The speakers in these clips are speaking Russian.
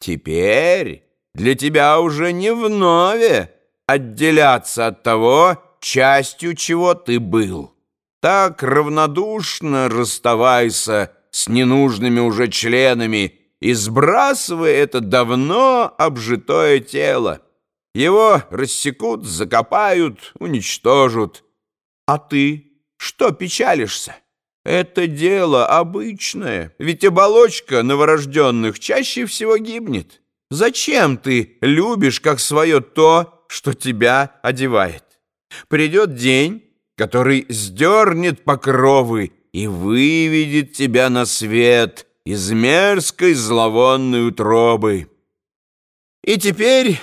Теперь для тебя уже не вновь отделяться от того, частью чего ты был. Так равнодушно расставайся с ненужными уже членами и сбрасывай это давно обжитое тело. Его рассекут, закопают, уничтожат. А ты что печалишься? Это дело обычное, ведь оболочка новорожденных чаще всего гибнет. Зачем ты любишь как свое то, что тебя одевает? Придет день, который сдернет покровы и выведет тебя на свет из мерзкой зловонной утробы. И теперь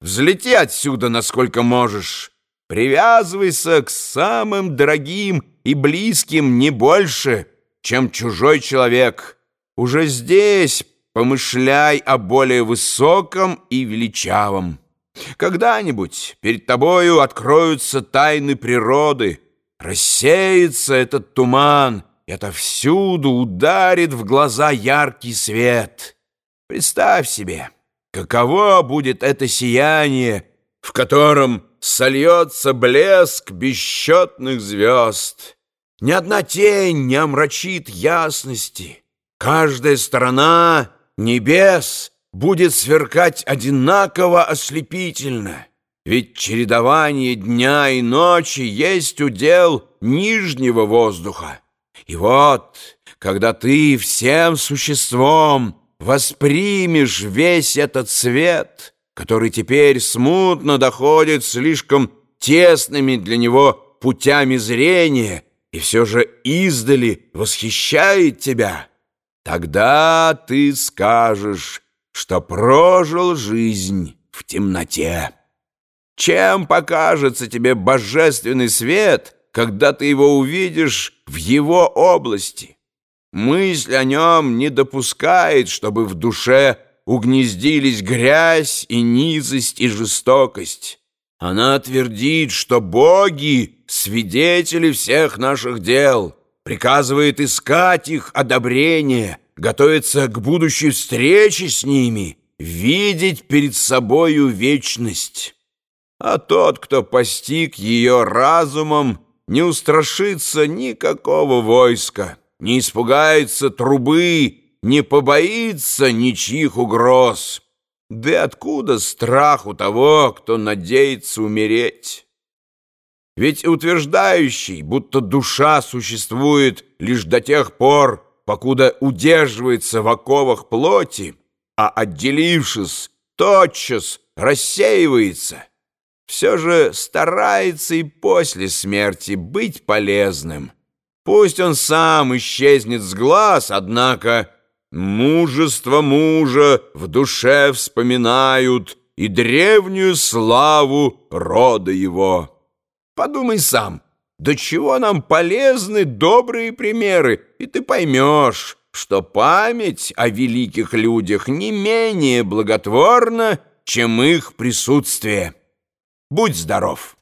взлети отсюда, насколько можешь, привязывайся к самым дорогим и близким не больше, чем чужой человек. Уже здесь помышляй о более высоком и величавом. Когда-нибудь перед тобою откроются тайны природы, рассеется этот туман, и отовсюду ударит в глаза яркий свет. Представь себе, каково будет это сияние, в котором сольется блеск бесчетных звезд. Ни одна тень не омрачит ясности. Каждая сторона небес будет сверкать одинаково ослепительно. Ведь чередование дня и ночи есть удел нижнего воздуха. И вот, когда ты всем существом воспримешь весь этот свет — который теперь смутно доходит слишком тесными для него путями зрения и все же издали восхищает тебя, тогда ты скажешь, что прожил жизнь в темноте. Чем покажется тебе божественный свет, когда ты его увидишь в его области? Мысль о нем не допускает, чтобы в душе угнездились грязь и низость и жестокость. Она твердит, что боги — свидетели всех наших дел, приказывает искать их одобрение, готовится к будущей встрече с ними, видеть перед собою вечность. А тот, кто постиг ее разумом, не устрашится никакого войска, не испугается трубы, не побоится ничьих угроз. Да откуда страх у того, кто надеется умереть? Ведь утверждающий, будто душа существует лишь до тех пор, покуда удерживается в оковах плоти, а отделившись, тотчас рассеивается, все же старается и после смерти быть полезным. Пусть он сам исчезнет с глаз, однако... Мужество мужа в душе вспоминают и древнюю славу рода его. Подумай сам, до чего нам полезны добрые примеры, и ты поймешь, что память о великих людях не менее благотворна, чем их присутствие. Будь здоров!